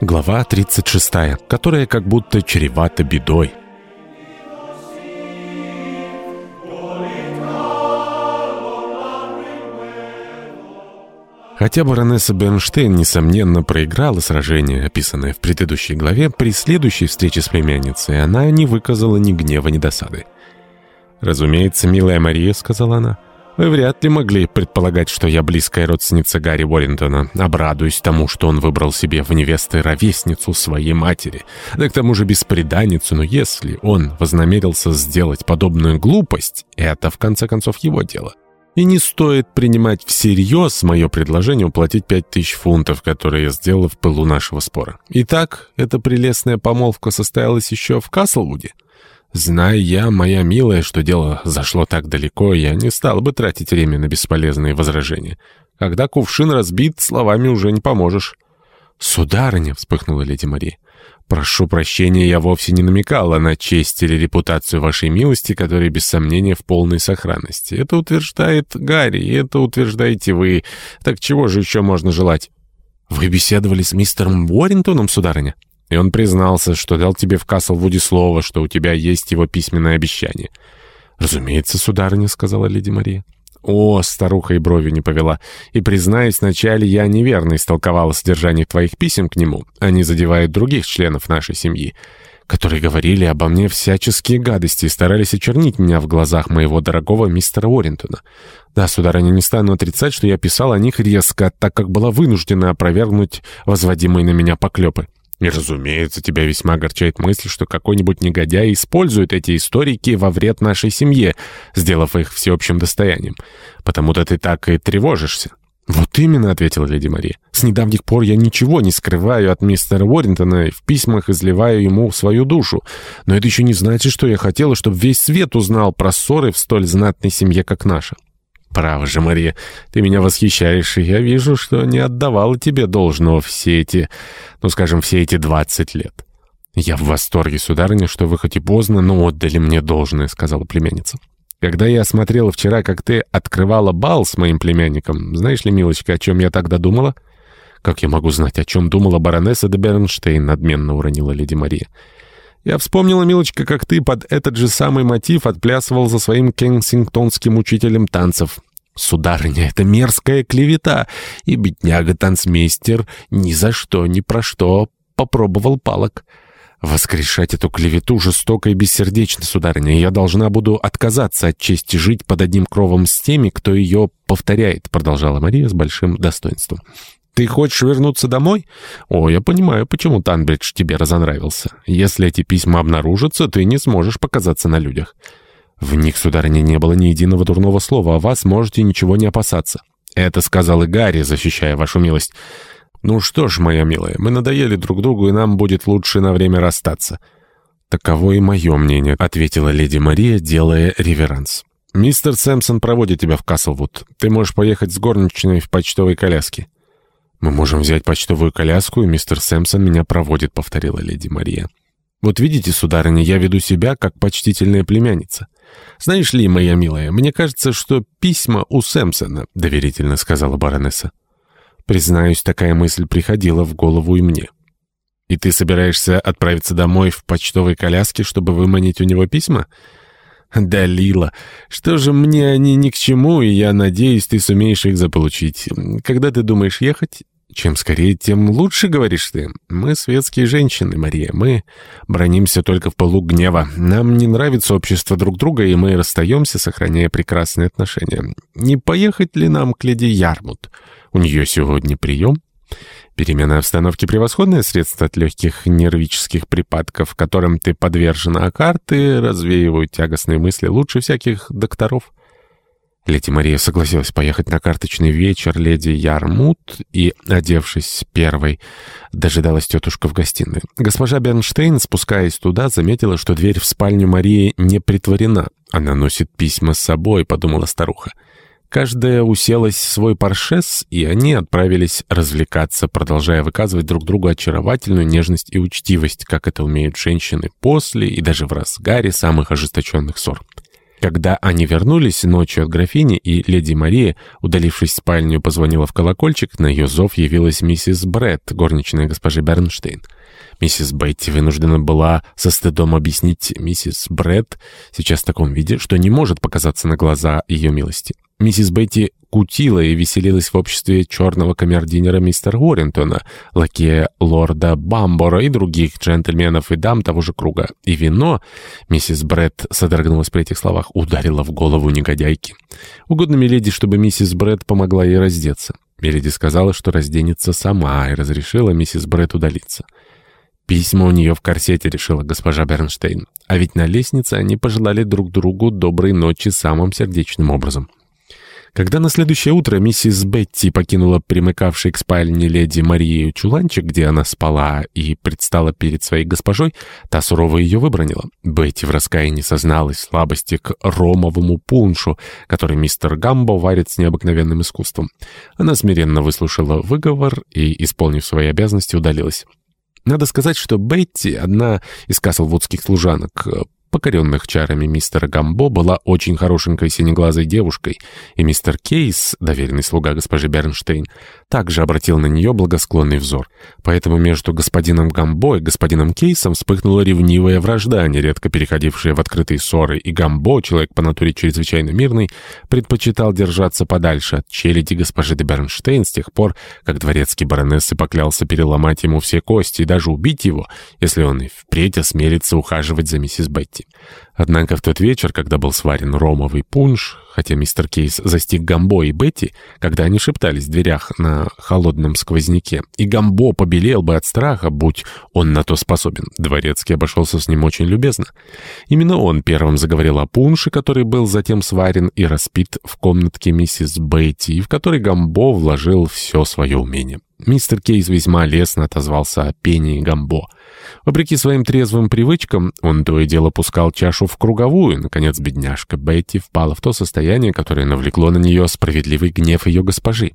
Глава 36, которая как будто чревата бедой. Хотя баронесса Бернштейн, несомненно, проиграла сражение, описанное в предыдущей главе, при следующей встрече с племянницей она не выказала ни гнева, ни досады. «Разумеется, милая Мария», — сказала она, — «вы вряд ли могли предполагать, что я близкая родственница Гарри Уоррентона. Обрадуюсь тому, что он выбрал себе в невесты ровесницу своей матери, да к тому же беспреданницу, но если он вознамерился сделать подобную глупость, это, в конце концов, его дело». И не стоит принимать всерьез мое предложение уплатить пять тысяч фунтов, которые я сделал в пылу нашего спора. Итак, эта прелестная помолвка состоялась еще в Каслвуде. Зная я, моя милая, что дело зашло так далеко, я не стал бы тратить время на бесполезные возражения. Когда кувшин разбит, словами уже не поможешь. «Сударыня!» — вспыхнула леди Мария. «Прошу прощения, я вовсе не намекала на честь или репутацию вашей милости, которые, без сомнения, в полной сохранности. Это утверждает Гарри, и это утверждаете вы. Так чего же еще можно желать?» «Вы беседовали с мистером Уоррентоном, сударыня?» И он признался, что дал тебе в Каслвуде слово, что у тебя есть его письменное обещание. «Разумеется, сударыня», — сказала леди Мария. «О, старуха и брови не повела. И, признаюсь, вначале я неверно истолковала содержание твоих писем к нему. Они задевают других членов нашей семьи, которые говорили обо мне всяческие гадости и старались очернить меня в глазах моего дорогого мистера Уоррентона. Да, сударыня, не стану отрицать, что я писал о них резко, так как была вынуждена опровергнуть возводимые на меня поклепы. И, разумеется, тебя весьма огорчает мысль, что какой-нибудь негодяй использует эти историки во вред нашей семье, сделав их всеобщим достоянием. Потому-то ты так и тревожишься. «Вот именно», — ответила леди Мария. «С недавних пор я ничего не скрываю от мистера Уоррентона и в письмах изливаю ему свою душу. Но это еще не значит, что я хотела, чтобы весь свет узнал про ссоры в столь знатной семье, как наша». «Право же, Мария, ты меня восхищаешь, и я вижу, что не отдавала тебе должного все эти, ну, скажем, все эти двадцать лет». «Я в восторге, сударыня, что вы хоть и поздно, но отдали мне должное», — сказала племянница. «Когда я осмотрела вчера, как ты открывала бал с моим племянником, знаешь ли, милочка, о чем я тогда думала?» «Как я могу знать, о чем думала баронесса де Бернштейн?» — надменно уронила леди Мария. Я вспомнила, милочка, как ты под этот же самый мотив отплясывал за своим кенсингтонским учителем танцев. Сударыня, это мерзкая клевета, и бедняга-танцмейстер ни за что, ни про что попробовал палок. Воскрешать эту клевету жестоко и бессердечно, сударыня, я должна буду отказаться от чести жить под одним кровом с теми, кто ее повторяет, продолжала Мария с большим достоинством. Ты хочешь вернуться домой? О, я понимаю, почему Танбридж тебе разонравился. Если эти письма обнаружатся, ты не сможешь показаться на людях. В них, сударыня, не было ни единого дурного слова, а вас можете ничего не опасаться. Это сказал и Гарри, защищая вашу милость. Ну что ж, моя милая, мы надоели друг другу, и нам будет лучше на время расстаться. Таково и мое мнение, ответила леди Мария, делая реверанс. «Мистер Сэмпсон проводит тебя в Каслвуд. Ты можешь поехать с горничной в почтовой коляске». «Мы можем взять почтовую коляску, и мистер Сэмпсон меня проводит», — повторила леди Мария. «Вот видите, сударыня, я веду себя как почтительная племянница. Знаешь ли, моя милая, мне кажется, что письма у Сэмпсона», — доверительно сказала баронесса. «Признаюсь, такая мысль приходила в голову и мне». «И ты собираешься отправиться домой в почтовой коляске, чтобы выманить у него письма?» «Далила, что же мне они ни к чему, и я надеюсь, ты сумеешь их заполучить. Когда ты думаешь ехать?» «Чем скорее, тем лучше, говоришь ты. Мы светские женщины, Мария. Мы бронимся только в полу гнева. Нам не нравится общество друг друга, и мы расстаемся, сохраняя прекрасные отношения. Не поехать ли нам к леди Ярмут? У нее сегодня прием?» Перемена обстановки — превосходное средство от легких нервических припадков, которым ты подвержена, а карты развеивают тягостные мысли лучше всяких докторов. Леди Мария согласилась поехать на карточный вечер леди Ярмут и, одевшись первой, дожидалась тетушка в гостиной. Госпожа Бернштейн, спускаясь туда, заметила, что дверь в спальню Марии не притворена. Она носит письма с собой, подумала старуха. Каждая уселась в свой паршес, и они отправились развлекаться, продолжая выказывать друг другу очаровательную нежность и учтивость, как это умеют женщины после и даже в разгаре самых ожесточенных ссор. Когда они вернулись ночью от графини, и леди Мария, удалившись в спальню, позвонила в колокольчик, на ее зов явилась миссис Бретт, горничная госпожи Бернштейн. Миссис Бетти вынуждена была со стыдом объяснить миссис Бретт сейчас в таком виде, что не может показаться на глаза ее милости. Миссис Бетти кутила и веселилась в обществе черного камердинера мистера Уоррентона, лакея лорда Бамбора и других джентльменов и дам того же круга. И вино, миссис Бретт содрогнулась при этих словах, ударила в голову негодяйки. Угодно миледи, чтобы миссис Бретт помогла ей раздеться. Миледи сказала, что разденется сама, и разрешила миссис Бретт удалиться. «Письма у нее в корсете», — решила госпожа Бернштейн. А ведь на лестнице они пожелали друг другу доброй ночи самым сердечным образом. Когда на следующее утро миссис Бетти покинула примыкавший к спальне леди Марию чуланчик, где она спала, и предстала перед своей госпожой, та сурово ее выбронила. Бетти в раскаянии созналась слабости к ромовому пуншу, который мистер Гамбо варит с необыкновенным искусством. Она смиренно выслушала выговор и, исполнив свои обязанности, удалилась. Надо сказать, что Бетти, одна из каслвудских служанок, покоренных чарами мистера Гамбо, была очень хорошенькой синеглазой девушкой, и мистер Кейс, доверенный слуга госпожи Бернштейн, также обратил на нее благосклонный взор. Поэтому между господином Гамбо и господином Кейсом вспыхнула ревнивая вражда, нередко переходившая в открытые ссоры, и Гамбо, человек по натуре чрезвычайно мирный, предпочитал держаться подальше от челяди госпожи де Бернштейн с тех пор, как дворецкий баронессы поклялся переломать ему все кости и даже убить его, если он и впредь осмелится ухаживать за миссис Бетти. Однако в тот вечер, когда был сварен ромовый пунш, хотя мистер Кейс застиг Гамбо и Бетти, когда они шептались в дверях на холодном сквозняке, и Гамбо побелел бы от страха, будь он на то способен, дворецкий обошелся с ним очень любезно. Именно он первым заговорил о пунше, который был затем сварен и распит в комнатке миссис Бетти, в который Гамбо вложил все свое умение. Мистер Кейс весьма лестно отозвался о пении Гамбо. Вопреки своим трезвым привычкам, он то и дело пускал чашу в круговую. Наконец, бедняжка Бетти впала в то состояние, которое навлекло на нее справедливый гнев ее госпожи.